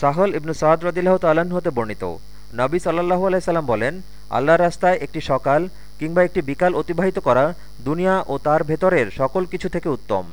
সাহল ইবনু সাদ রদিল্লাহ তালাহ হতে বর্ণিত। নবী সাল্লাহ আলাইসাল্লাম বলেন আল্লাহ রাস্তায় একটি সকাল কিংবা একটি বিকাল অতিবাহিত করা দুনিয়া ও তার ভেতরের সকল কিছু থেকে উত্তম।